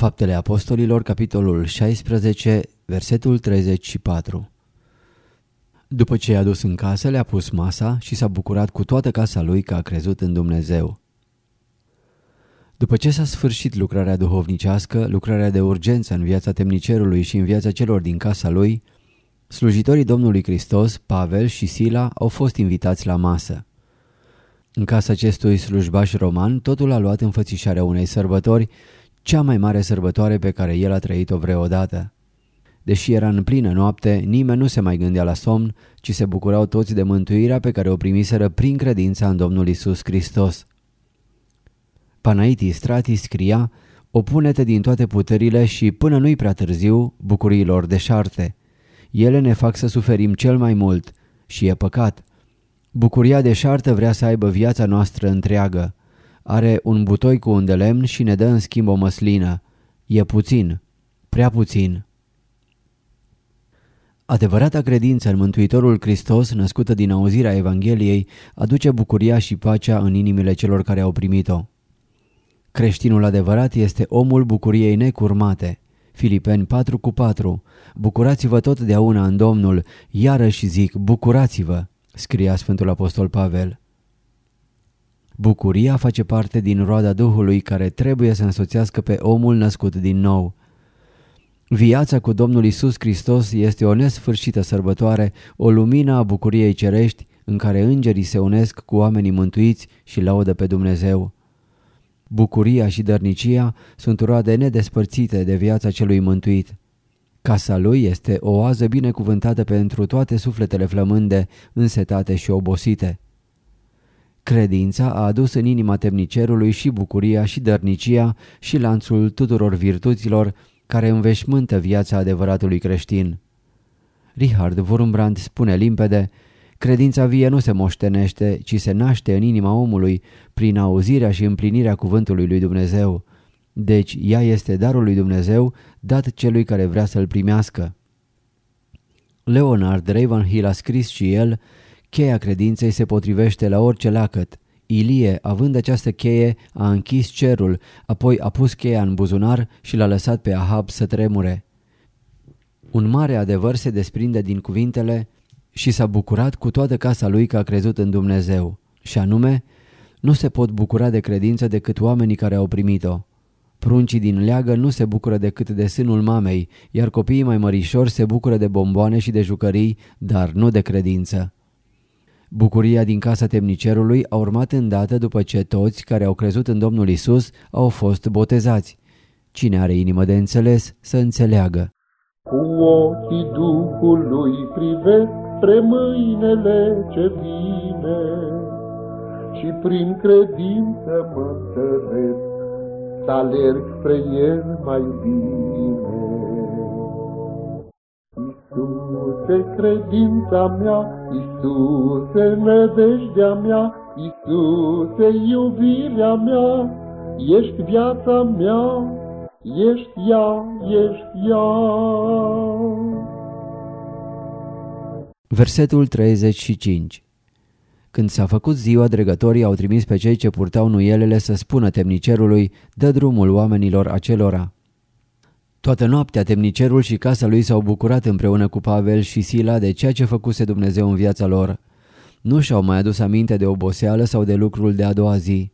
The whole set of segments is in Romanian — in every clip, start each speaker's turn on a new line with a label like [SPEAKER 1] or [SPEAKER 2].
[SPEAKER 1] Faptele Apostolilor, capitolul 16, versetul 34 După ce i-a dus în casă, le-a pus masa și s-a bucurat cu toată casa lui că a crezut în Dumnezeu. După ce s-a sfârșit lucrarea duhovnicească, lucrarea de urgență în viața temnicerului și în viața celor din casa lui, slujitorii Domnului Hristos, Pavel și Sila au fost invitați la masă. În casa acestui slujbaș roman, totul a luat înfățișarea unei sărbători, cea mai mare sărbătoare pe care el a trăit-o vreodată. Deși era în plină noapte, nimeni nu se mai gândea la somn, ci se bucurau toți de mântuirea pe care o primiseră prin credința în Domnul Isus Hristos. Panaiti Strati scria, Opune-te din toate puterile și, până nu-i prea târziu, bucuriilor deșarte. Ele ne fac să suferim cel mai mult și e păcat. Bucuria deșartă vrea să aibă viața noastră întreagă. Are un butoi cu un de lemn și ne dă în schimb o măslină. E puțin, prea puțin. Adevărata credință în Mântuitorul Hristos, născută din auzirea Evangheliei, aduce bucuria și pacea în inimile celor care au primit-o. Creștinul adevărat este omul bucuriei necurmate. Filipeni 4 cu 4 Bucurați-vă totdeauna în Domnul, iarăși zic, bucurați-vă, scria Sfântul Apostol Pavel. Bucuria face parte din roada Duhului care trebuie să însoțească pe omul născut din nou. Viața cu Domnul Isus Hristos este o nesfârșită sărbătoare, o lumină a bucuriei cerești în care îngerii se unesc cu oamenii mântuiți și laudă pe Dumnezeu. Bucuria și dărnicia sunt roade nedespărțite de viața celui mântuit. Casa lui este o oază binecuvântată pentru toate sufletele flămânde, însetate și obosite. Credința a adus în inima temnicerului și bucuria și dărnicia și lanțul tuturor virtuților care înveșmântă viața adevăratului creștin. Richard Wurmbrand spune limpede, credința vie nu se moștenește, ci se naște în inima omului prin auzirea și împlinirea cuvântului lui Dumnezeu. Deci ea este darul lui Dumnezeu dat celui care vrea să-l primească. Leonard Ravenhill a scris și el, cheia credinței se potrivește la orice lacăt. Ilie, având această cheie, a închis cerul, apoi a pus cheia în buzunar și l-a lăsat pe Ahab să tremure. Un mare adevăr se desprinde din cuvintele și s-a bucurat cu toată casa lui că a crezut în Dumnezeu, și anume, nu se pot bucura de credință decât oamenii care au primit-o. Pruncii din leagă nu se bucură decât de sânul mamei, iar copiii mai mărișori se bucură de bomboane și de jucării, dar nu de credință. Bucuria din casa temnicerului a urmat îndată după ce toți care au crezut în Domnul Isus au fost botezați. Cine are inimă de înțeles să înțeleagă.
[SPEAKER 2] Cu ochii Duhului privesc spre mâinele ce vine și prin credință mă întăresc să alerg spre El mai bine. Iisuse, credința mea, Iisuse, nădejdea mea, Iisuse, iubirea mea, ești viața mea, ești ea, ești ea.
[SPEAKER 1] Versetul 35 Când s-a făcut ziua, dregătorii au trimis pe cei ce purtau nuielele să spună temnicerului, dă drumul oamenilor acelora. Toată noaptea temnicerul și casa lui s-au bucurat împreună cu Pavel și Sila de ceea ce făcuse Dumnezeu în viața lor. Nu și-au mai adus aminte de oboseală sau de lucrul de a doua zi.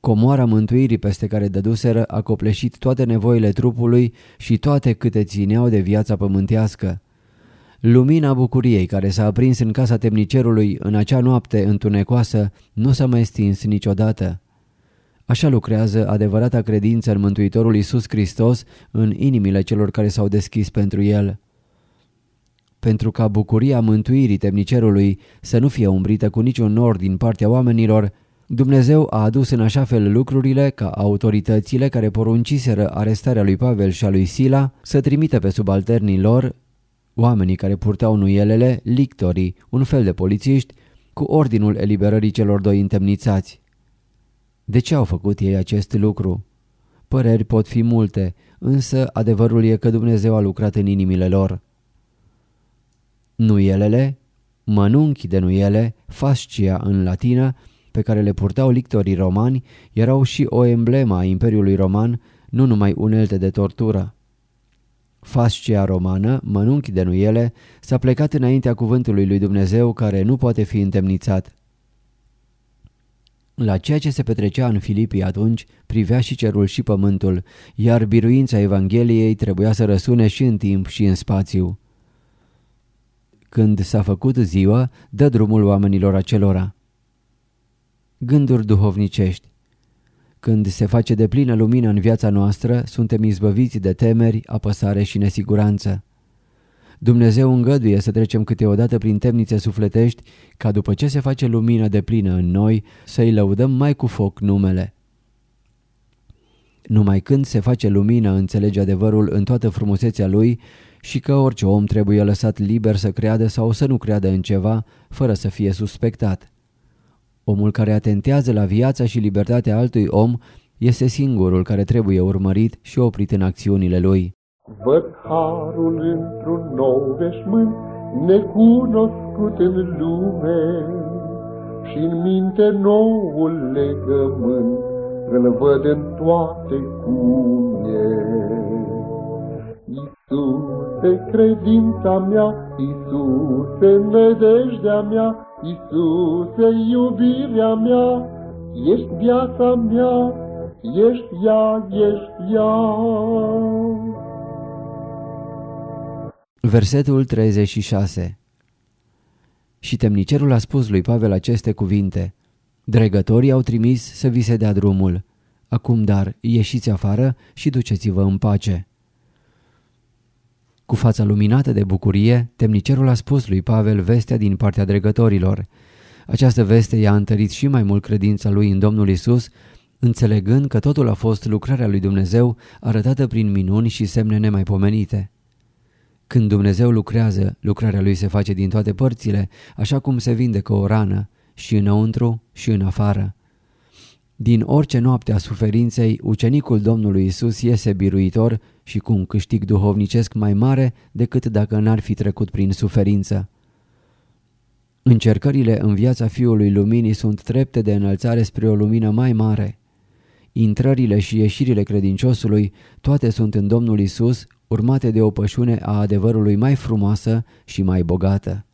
[SPEAKER 1] Comoara mântuirii peste care dăduseră a copleșit toate nevoile trupului și toate câte țineau de viața pământească. Lumina bucuriei care s-a aprins în casa temnicerului în acea noapte întunecoasă nu s-a mai stins niciodată. Așa lucrează adevărata credință în Mântuitorul Iisus Hristos în inimile celor care s-au deschis pentru El. Pentru ca bucuria mântuirii temnicerului să nu fie umbrită cu niciun nor din partea oamenilor, Dumnezeu a adus în așa fel lucrurile ca autoritățile care porunciseră arestarea lui Pavel și a lui Sila să trimită pe subalternii lor, oamenii care purtau nuielele, lictorii, un fel de polițiști, cu ordinul eliberării celor doi întemnițați. De ce au făcut ei acest lucru? Păreri pot fi multe, însă adevărul e că Dumnezeu a lucrat în inimile lor. Nuielele, mănunchi de nuiele, fascia în latină, pe care le purtau lictorii romani, erau și o emblemă a Imperiului Roman, nu numai unelte de tortură. Fascia romană, mănunchi de nuiele, s-a plecat înaintea cuvântului lui Dumnezeu care nu poate fi întemnițat. La ceea ce se petrecea în Filipii atunci, privea și cerul și pământul, iar biruința Evangheliei trebuia să răsune și în timp și în spațiu. Când s-a făcut ziua, dă drumul oamenilor acelora. Gânduri duhovnicești Când se face de plină lumină în viața noastră, suntem izbăviți de temeri, apăsare și nesiguranță. Dumnezeu îngăduie să trecem câteodată prin temnițe sufletești ca după ce se face lumină de plină în noi să-i lăudăm mai cu foc numele. Numai când se face lumină înțelege adevărul în toată frumusețea lui și că orice om trebuie lăsat liber să creadă sau să nu creadă în ceva fără să fie suspectat. Omul care atentează la viața și libertatea altui om este singurul care trebuie urmărit și oprit în acțiunile lui.
[SPEAKER 2] Văd harul într-un nou veșmânt, necunoscut în lume, și în minte noul legământ, îl văd în toate cum e. Iisuse, credința mea, Iisuse, nedejdea mea, Iisuse, iubirea mea, ești viața mea, ești ea, ești ea.
[SPEAKER 1] Versetul 36 Și temnicerul a spus lui Pavel aceste cuvinte, Dregătorii au trimis să vi se dea drumul. Acum dar, ieșiți afară și duceți-vă în pace. Cu fața luminată de bucurie, temnicerul a spus lui Pavel vestea din partea dregătorilor. Această veste i-a întărit și mai mult credința lui în Domnul Isus, înțelegând că totul a fost lucrarea lui Dumnezeu arătată prin minuni și semne nemaipomenite. Când Dumnezeu lucrează, lucrarea lui se face din toate părțile, așa cum se vindecă o rană, și înăuntru și în afară. Din orice noapte a suferinței, ucenicul Domnului Isus iese biruitor și cu un câștig duhovnicesc mai mare decât dacă n-ar fi trecut prin suferință. Încercările în viața Fiului Luminii sunt trepte de înălțare spre o lumină mai mare. Intrările și ieșirile credinciosului, toate sunt în Domnul Isus, urmate de o pășune a adevărului mai frumoasă și mai bogată.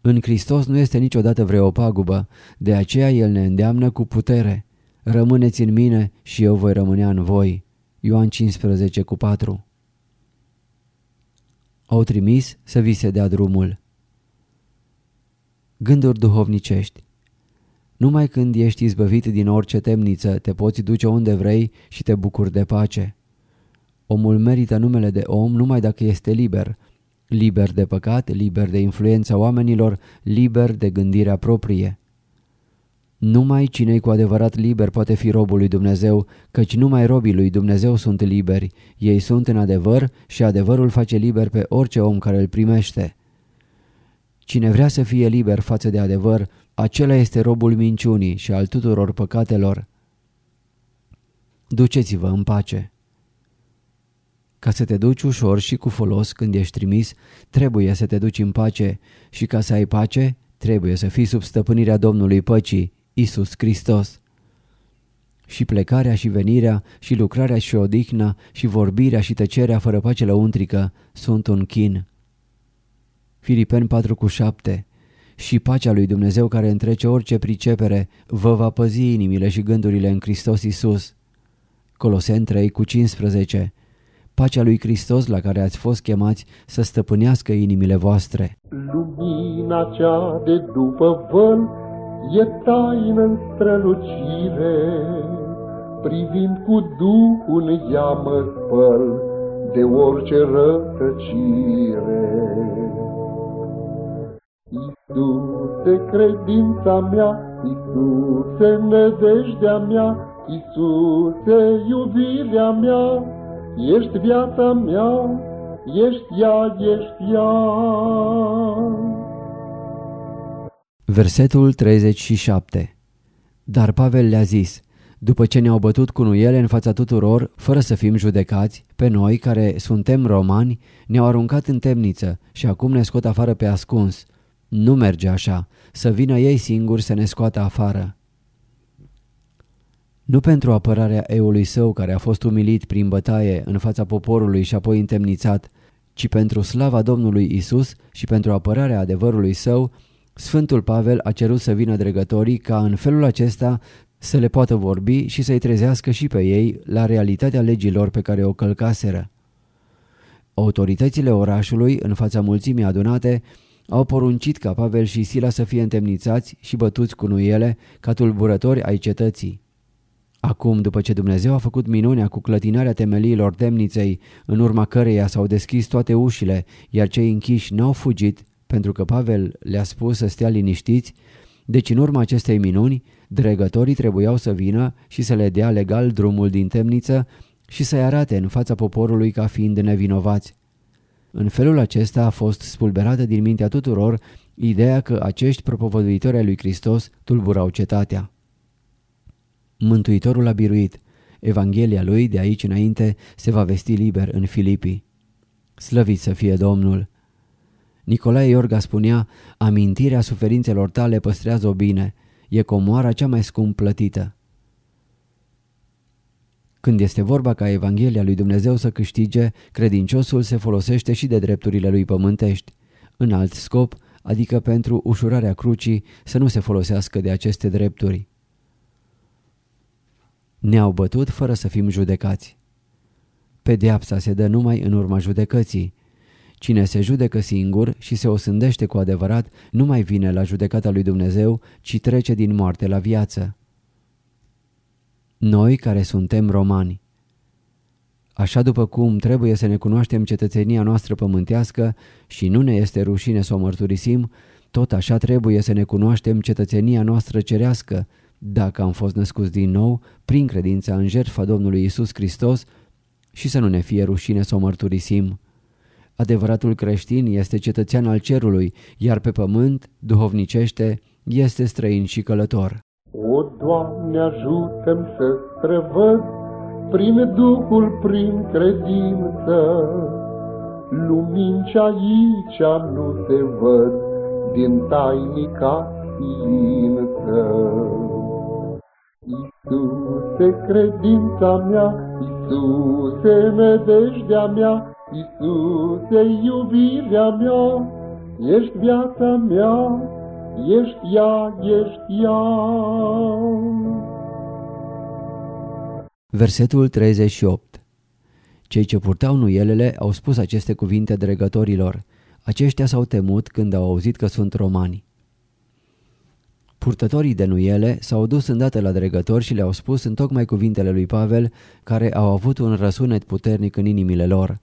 [SPEAKER 1] În Hristos nu este niciodată vreo pagubă, de aceea El ne îndeamnă cu putere. Rămâneți în mine și eu voi rămânea în voi. Ioan 15 cu 4 Au trimis să vi se dea drumul. Gânduri duhovnicești Numai când ești izbăvit din orice temniță, te poți duce unde vrei și te bucuri de pace. Omul merită numele de om numai dacă este liber, liber de păcat, liber de influența oamenilor, liber de gândirea proprie. Numai cine cu adevărat liber poate fi robul lui Dumnezeu, căci numai robii lui Dumnezeu sunt liberi. Ei sunt în adevăr și adevărul face liber pe orice om care îl primește. Cine vrea să fie liber față de adevăr, acela este robul minciunii și al tuturor păcatelor. Duceți-vă în pace. Ca să te duci ușor și cu folos când ești trimis, trebuie să te duci în pace și ca să ai pace, trebuie să fii sub stăpânirea Domnului păcii, Isus Hristos. Și plecarea și venirea și lucrarea și odihna și vorbirea și tăcerea fără pace lăuntrică sunt un chin. Filipeni 4 cu 7 și pacea lui Dumnezeu care întrece orice pricepere vă va păzi inimile și gândurile în Hristos Isus. Coloseni 3 cu 15 Pacea lui Hristos la care ați fost chemați să stăpânească inimile voastre.
[SPEAKER 2] Lumina cea de după văl e taină în strălucire, privind cu Duhul ea mă spăl de orice rătăcire. Iisuse, credința mea, Iisuse, nedejdea mea, Iisuse, iubirea mea, ești viața mea, ești ea, ești ea.
[SPEAKER 1] Versetul 37 Dar Pavel le-a zis, după ce ne-au bătut cu nuiele în fața tuturor, fără să fim judecați, pe noi, care suntem romani, ne-au aruncat în temniță și acum ne scot afară pe ascuns. Nu merge așa, să vină ei singuri să ne scoată afară. Nu pentru apărarea eului său care a fost umilit prin bătaie în fața poporului și apoi întemnițat, ci pentru slava Domnului Isus și pentru apărarea adevărului său, Sfântul Pavel a cerut să vină dregătorii ca în felul acesta să le poată vorbi și să-i trezească și pe ei la realitatea legilor pe care o călcaseră. Autoritățile orașului, în fața mulțimii adunate, au poruncit ca Pavel și Sila să fie întemnițați și bătuți cu nuiele ca tulburători ai cetății. Acum, după ce Dumnezeu a făcut minunea cu clătinarea temeliilor temniței, în urma căreia s-au deschis toate ușile, iar cei închiși n-au fugit, pentru că Pavel le-a spus să stea liniștiți, deci în urma acestei minuni, dregătorii trebuiau să vină și să le dea legal drumul din temniță și să-i arate în fața poporului ca fiind nevinovați. În felul acesta a fost spulberată din mintea tuturor ideea că acești propovăduitori ai lui Hristos tulburau cetatea. Mântuitorul a biruit. Evanghelia lui de aici înainte se va vesti liber în Filipii. Slăvit să fie Domnul! Nicolae Iorga spunea, amintirea suferințelor tale păstrează-o bine, e comoara cea mai scump plătită. Când este vorba ca Evanghelia lui Dumnezeu să câștige, credinciosul se folosește și de drepturile lui pământești. În alt scop, adică pentru ușurarea crucii, să nu se folosească de aceste drepturi. Ne-au bătut fără să fim judecați. Pedeapsa se dă numai în urma judecății. Cine se judecă singur și se osândește cu adevărat nu mai vine la judecata lui Dumnezeu, ci trece din moarte la viață. Noi care suntem romani. Așa după cum trebuie să ne cunoaștem cetățenia noastră pământească și nu ne este rușine să o mărturisim, tot așa trebuie să ne cunoaștem cetățenia noastră cerească, dacă am fost născuți din nou prin credința în jertfa Domnului Isus Hristos și să nu ne fie rușine să o mărturisim. Adevăratul creștin este cetățean al cerului, iar pe pământ, duhovnicește, este străin și călător.
[SPEAKER 2] O, Doamne, ajută să străvăd prin Duhul, prin credință, lumini ce aici nu se văd din tainica ființă. Iisuse, credința mea, Iisuse, nedejdea mea, Iisuse, iubirea mea, ești viața mea, ești ea, ești ea.
[SPEAKER 1] Versetul 38 Cei ce purtau nuielele au spus aceste cuvinte dregătorilor. Aceștia s-au temut când au auzit că sunt romani. Purtătorii de nuiele s-au dus îndată la dregători și le-au spus în tocmai cuvintele lui Pavel, care au avut un răsunet puternic în inimile lor.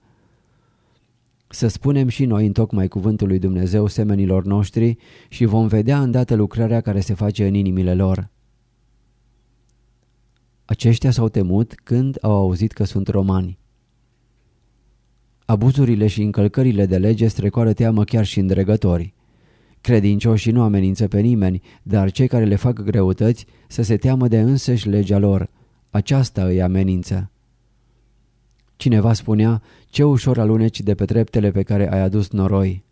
[SPEAKER 1] Să spunem și noi în tocmai cuvântul lui Dumnezeu semenilor noștri și vom vedea îndată lucrarea care se face în inimile lor. Aceștia s-au temut când au auzit că sunt romani. Abuzurile și încălcările de lege strecoară teamă chiar și în dregători. Credincioșii nu amenință pe nimeni, dar cei care le fac greutăți să se teamă de însăși legea lor. Aceasta îi amenință. Cineva spunea, ce ușor aluneci de pe treptele pe care ai adus noroi.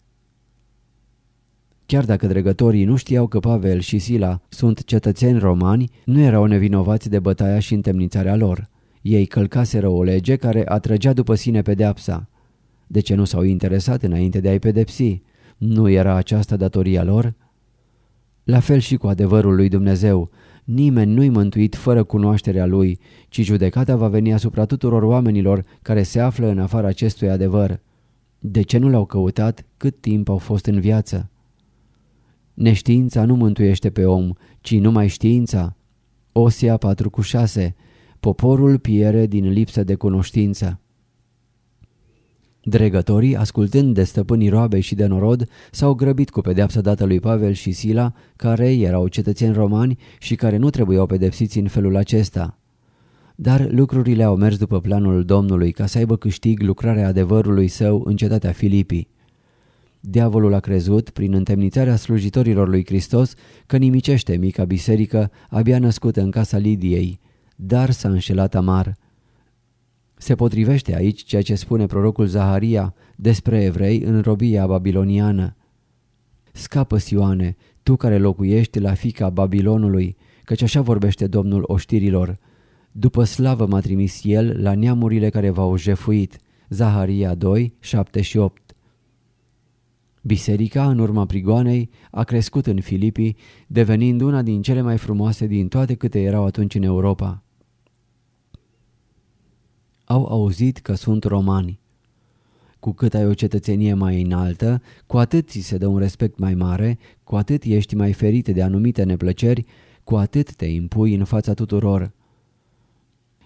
[SPEAKER 1] Chiar dacă dregătorii nu știau că Pavel și Sila sunt cetățeni romani, nu erau nevinovați de bătaia și întemnițarea lor. Ei călcaseră o lege care atrăgea după sine pedeapsa. De ce nu s-au interesat înainte de a-i pedepsi? Nu era aceasta datoria lor? La fel și cu adevărul lui Dumnezeu. Nimeni nu-i mântuit fără cunoașterea lui, ci judecata va veni asupra tuturor oamenilor care se află în afara acestui adevăr. De ce nu l-au căutat cât timp au fost în viață? Neștiința nu mântuiește pe om, ci numai știința. Osia 4 cu 6 Poporul piere din lipsă de cunoștință. Dregătorii, ascultând de stăpânii roabei și de norod, s-au grăbit cu pedeapsa dată lui Pavel și Sila, care erau cetățeni romani și care nu trebuiau pedepsiți în felul acesta. Dar lucrurile au mers după planul Domnului ca să aibă câștig lucrarea adevărului său în cetatea Filipii. Diavolul a crezut, prin întemnițarea slujitorilor lui Hristos, că nimicește mica biserică abia născută în casa Lidiei, dar s-a înșelat amar. Se potrivește aici ceea ce spune prorocul Zaharia despre evrei în robia babiloniană. Scapă, Sioane, tu care locuiești la fica Babilonului, căci așa vorbește Domnul oștirilor. După slavă m-a trimis el la neamurile care v-au jefuit. Zaharia 2, 7 și 8 Biserica, în urma prigoanei, a crescut în Filipii, devenind una din cele mai frumoase din toate câte erau atunci în Europa. Au auzit că sunt romani. Cu cât ai o cetățenie mai înaltă, cu atât ți se dă un respect mai mare, cu atât ești mai ferit de anumite neplăceri, cu atât te impui în fața tuturor.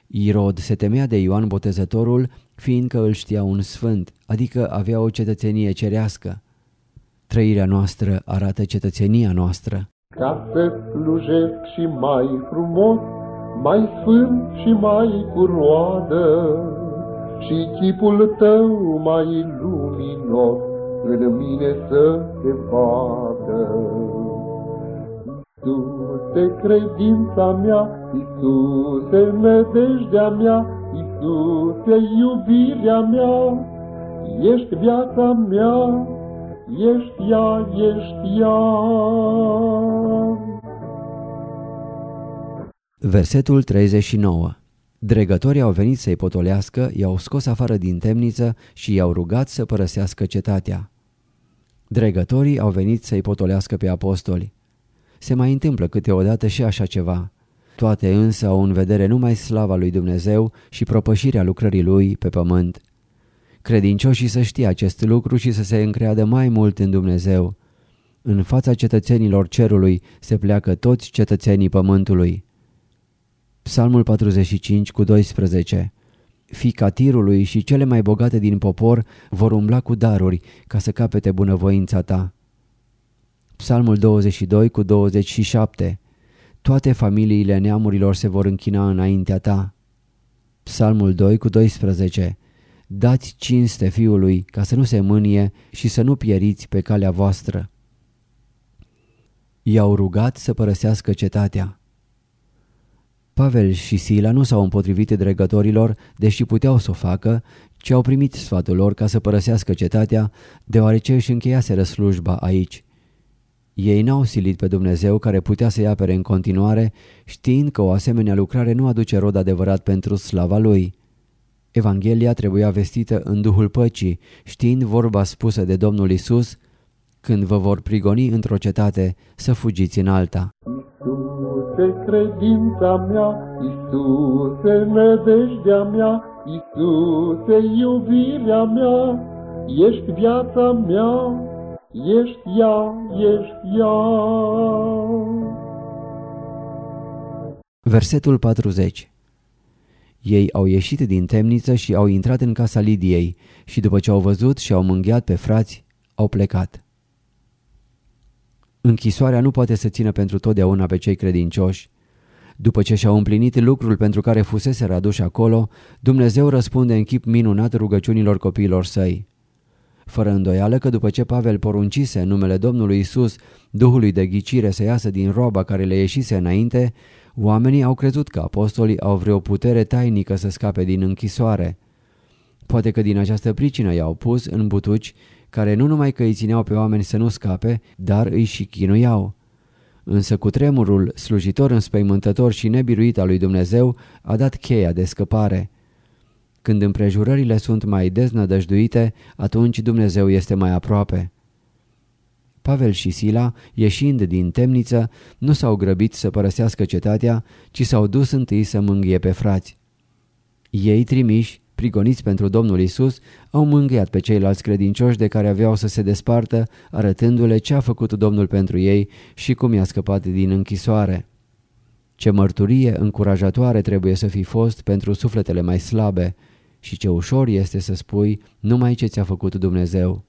[SPEAKER 1] Irod se temea de Ioan Botezătorul, fiindcă îl știa un sfânt, adică avea o cetățenie cerească. Trăirea noastră arată cetățenia noastră.
[SPEAKER 2] Ca să slujesc și mai frumos, mai sfânt și mai cu roadă, și chipul tău mai luminos în mine să te vadă. Iisuse, credința mea, Iisuse, nădejdea mea, Iisuse, iubirea mea, ești viața mea, ești ea, ești ea.
[SPEAKER 1] Versetul 39 Dregătorii au venit să-i potolească, i-au scos afară din temniță și i-au rugat să părăsească cetatea. Dregătorii au venit să-i potolească pe apostoli. Se mai întâmplă câteodată și așa ceva. Toate însă au în vedere numai slava lui Dumnezeu și propășirea lucrării lui pe pământ. Credincioșii să știe acest lucru și să se încreadă mai mult în Dumnezeu. În fața cetățenilor cerului se pleacă toți cetățenii pământului. Psalmul 45 cu 12 Fica tirului și cele mai bogate din popor vor umbla cu daruri ca să capete bunăvoința ta. Psalmul 22 cu 27 Toate familiile neamurilor se vor închina înaintea ta. Psalmul 2 cu 12 Dați cinste fiului ca să nu se mânie și să nu pieriți pe calea voastră. I-au rugat să părăsească cetatea. Pavel și Sila nu s-au împotrivit dregătorilor, deși puteau să o facă, ci au primit sfatul lor ca să părăsească cetatea, deoarece își încheiaseră slujba aici. Ei n-au silit pe Dumnezeu care putea să-i apere în continuare, știind că o asemenea lucrare nu aduce rod adevărat pentru slava lui. Evanghelia trebuia vestită în Duhul Păcii, știind vorba spusă de Domnul Isus, când vă vor prigoni într-o cetate, să fugiți în alta.
[SPEAKER 2] Iisuse, credința mea, Iisuse, nădejdea mea, Iisuse, iubirea mea, ești viața mea, ești ea, ești ea.
[SPEAKER 1] Versetul 40 ei au ieșit din temniță și au intrat în casa Lidiei și după ce au văzut și au mânghiat pe frați, au plecat. Închisoarea nu poate să țină pentru totdeauna pe cei credincioși. După ce și-au împlinit lucrul pentru care fusese aduși acolo, Dumnezeu răspunde în chip minunat rugăciunilor copiilor săi. Fără îndoială că după ce Pavel poruncise în numele Domnului Isus Duhului de ghicire să iasă din roba care le ieșise înainte, Oamenii au crezut că apostolii au vreo putere tainică să scape din închisoare. Poate că din această pricină i-au pus în butuci care nu numai că îi țineau pe oameni să nu scape, dar îi și chinuiau. Însă cu tremurul slujitor înspăimântător și nebiruit al lui Dumnezeu a dat cheia de scăpare. Când împrejurările sunt mai deznădăjduite, atunci Dumnezeu este mai aproape. Pavel și Sila, ieșind din temniță, nu s-au grăbit să părăsească cetatea, ci s-au dus întâi să mângâie pe frați. Ei trimiși, prigoniți pentru Domnul Isus, au mângâiat pe ceilalți credincioși de care aveau să se despartă, arătându-le ce a făcut Domnul pentru ei și cum i-a scăpat din închisoare. Ce mărturie încurajatoare trebuie să fi fost pentru sufletele mai slabe și ce ușor este să spui numai ce ți-a făcut Dumnezeu.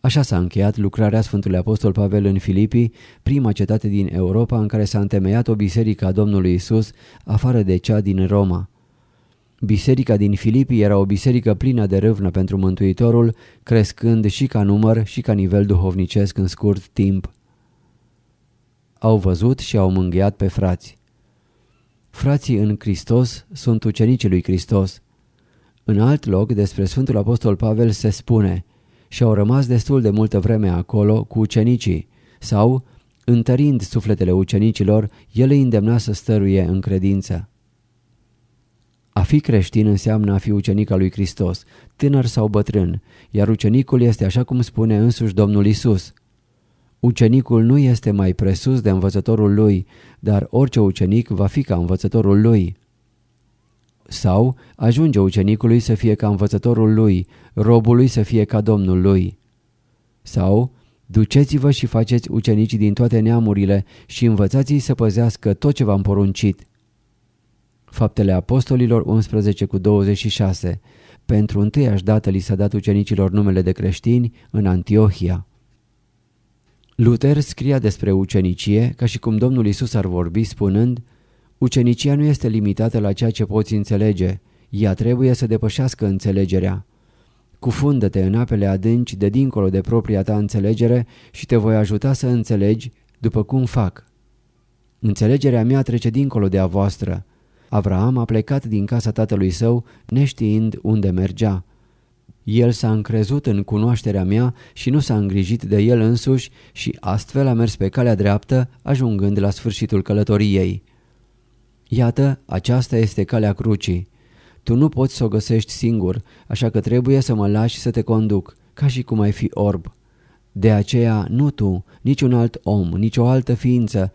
[SPEAKER 1] Așa s-a încheiat lucrarea Sfântului Apostol Pavel în Filipii, prima cetate din Europa în care s-a întemeiat o biserică a Domnului Isus, afară de cea din Roma. Biserica din Filipii era o biserică plină de râvnă pentru Mântuitorul, crescând și ca număr și ca nivel duhovnicesc în scurt timp. Au văzut și au mângâiat pe frați. Frații în Hristos sunt ucenicii lui Hristos. În alt loc despre Sfântul Apostol Pavel se spune și au rămas destul de multă vreme acolo cu ucenicii sau, întărind sufletele ucenicilor, el îi îndemna să stăruie în credință. A fi creștin înseamnă a fi ucenic al lui Hristos, tânăr sau bătrân, iar ucenicul este așa cum spune însuși Domnul Isus. Ucenicul nu este mai presus de învățătorul lui, dar orice ucenic va fi ca învățătorul lui. Sau ajunge ucenicului să fie ca învățătorul lui, robului să fie ca domnul lui. Sau duceți-vă și faceți ucenicii din toate neamurile și învățați-i să păzească tot ce v-am poruncit. Faptele Apostolilor 11 cu 26 Pentru întâiași dată li s-a dat ucenicilor numele de creștini în Antiohia. Luther scria despre ucenicie ca și cum Domnul Isus ar vorbi spunând Ucenicia nu este limitată la ceea ce poți înțelege, ea trebuie să depășească înțelegerea. Cufundă-te în apele adânci de dincolo de propria ta înțelegere și te voi ajuta să înțelegi după cum fac. Înțelegerea mea trece dincolo de a voastră. Avraam a plecat din casa tatălui său neștiind unde mergea. El s-a încrezut în cunoașterea mea și nu s-a îngrijit de el însuși și astfel a mers pe calea dreaptă, ajungând la sfârșitul călătoriei. Iată, aceasta este calea crucii. Tu nu poți să o găsești singur, așa că trebuie să mă lași să te conduc, ca și cum ai fi orb. De aceea nu tu, nici un alt om, nici o altă ființă,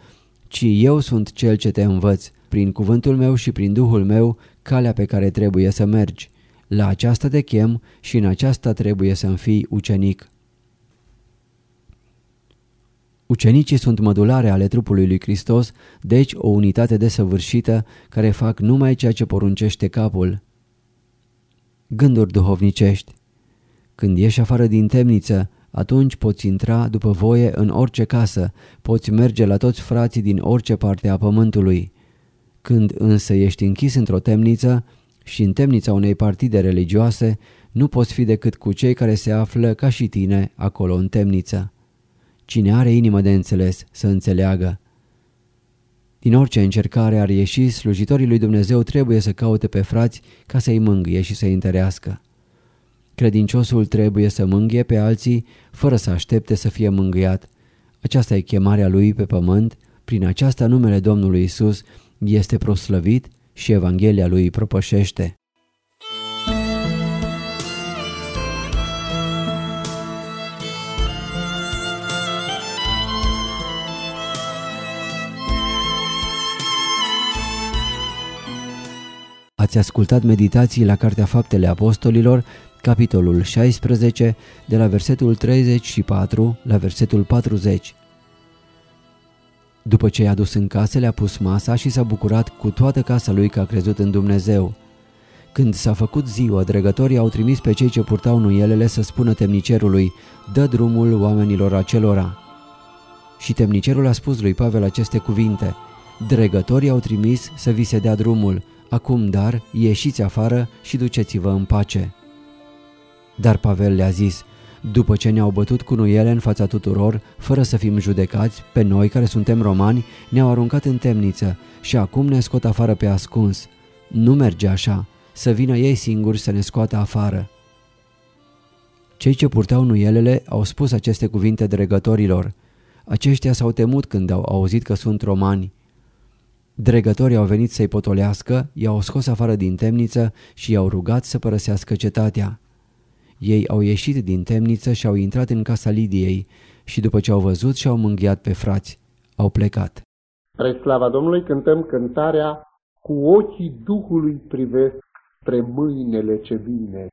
[SPEAKER 1] ci eu sunt cel ce te învăț, prin cuvântul meu și prin Duhul meu, calea pe care trebuie să mergi. La aceasta te chem și în aceasta trebuie să-mi fii ucenic. Ucenicii sunt mădulare ale trupului lui Hristos, deci o unitate desăvârșită care fac numai ceea ce poruncește capul. Gânduri duhovnicești Când ieși afară din temniță, atunci poți intra după voie în orice casă, poți merge la toți frații din orice parte a pământului. Când însă ești închis într-o temniță și în temnița unei partide religioase, nu poți fi decât cu cei care se află ca și tine acolo în temniță. Cine are inimă de înțeles să înțeleagă. Din orice încercare ar ieși, slujitorii lui Dumnezeu trebuie să caute pe frați ca să-i mângâie și să-i întărească. Credinciosul trebuie să mângâie pe alții fără să aștepte să fie mângâiat. Aceasta e chemarea lui pe pământ, prin aceasta numele Domnului Isus este proslăvit și Evanghelia lui propășește. Ați ascultat meditații la Cartea Faptele Apostolilor, capitolul 16, de la versetul 34 la versetul 40. După ce i-a dus în casă, le-a pus masa și s-a bucurat cu toată casa lui că a crezut în Dumnezeu. Când s-a făcut ziua, dregătorii au trimis pe cei ce purtau nuielele să spună temnicerului, dă drumul oamenilor acelora. Și temnicerul a spus lui Pavel aceste cuvinte, dregătorii au trimis să vi se dea drumul, Acum, dar, ieșiți afară și duceți-vă în pace. Dar Pavel le-a zis, după ce ne-au bătut cu nuiele în fața tuturor, fără să fim judecați, pe noi care suntem romani, ne-au aruncat în temniță și acum ne scot afară pe ascuns. Nu merge așa, să vină ei singuri să ne scoată afară. Cei ce purtau nuielele au spus aceste cuvinte dregătorilor. Aceștia s-au temut când au auzit că sunt romani. Dregătorii au venit să-i potolească, i-au scos afară din temniță și i-au rugat să părăsească cetatea. Ei au ieșit din temniță și au intrat în casa Lidiei și după ce au văzut și-au mânghiat pe frați, au plecat.
[SPEAKER 2] Spre slava Domnului cântăm cântarea Cu ochii Duhului privesc spre mâinele ce vine.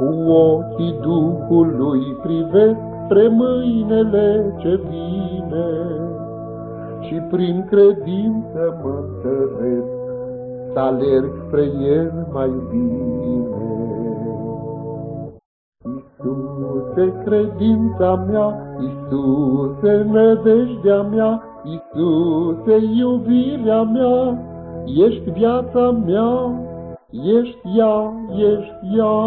[SPEAKER 2] Cu ochii Duhului privesc spre mâinele ce vine și prin credință mă întăresc să alerg spre El mai bine. Iisuse, credința mea, Iisuse, nădejdea mea, Iisuse, iubirea mea, ești viața mea, ești ea, ești ea.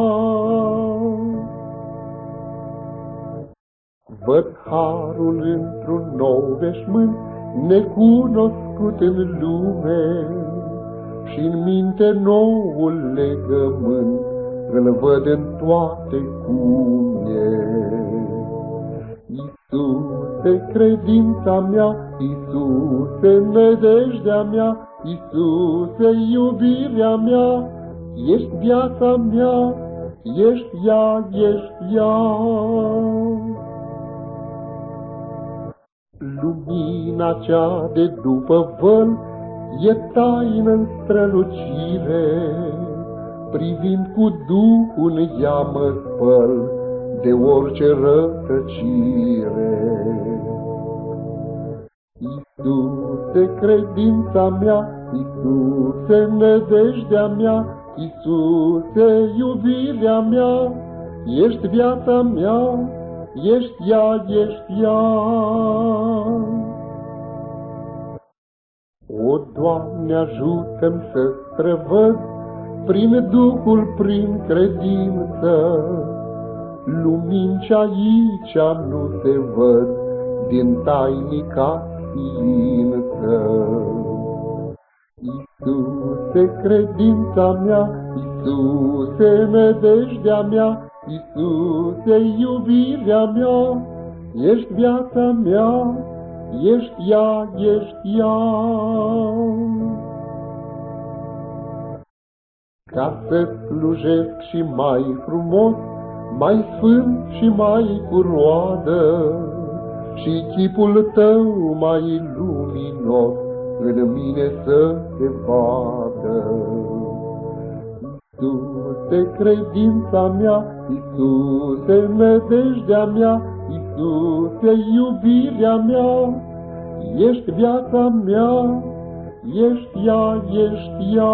[SPEAKER 2] Văd harul într-un nou veșmânt, necunoscut în lume, și în minte noul legământ, îl văd în toate cum e. Iisuse, credința mea, Iisuse, nădejdea mea, Iisuse, iubirea mea, ești viața mea, ești ea, ești ea. Lumina cea de după văl e taină în strălucire, privind cu Duhul în ea mă spăl de orice rătăcire. Iisuse, credința mea, Iisuse, nădejdea mea, Iisuse, iubirea mea, ești viața mea, ești ea, ești ea. O, Doamne, ajută-mi să străvăd prin Duhul, prin credință, lumini ce aici nu se văd din tainica ființă. Iisuse, credința mea, Iisuse, nădejdea mea, Iisuse, iubirea mea, ești viața mea, ești ea, ești ea. Ca să slujesc și mai frumos, mai sfânt și mai cu roadă, și chipul tău mai luminos în mine să se vadă. Iisuse, credința mea, Iisuse, nădejdea mea, Iisuse, iubirea mea, ești viața mea, ești ea, ești ea.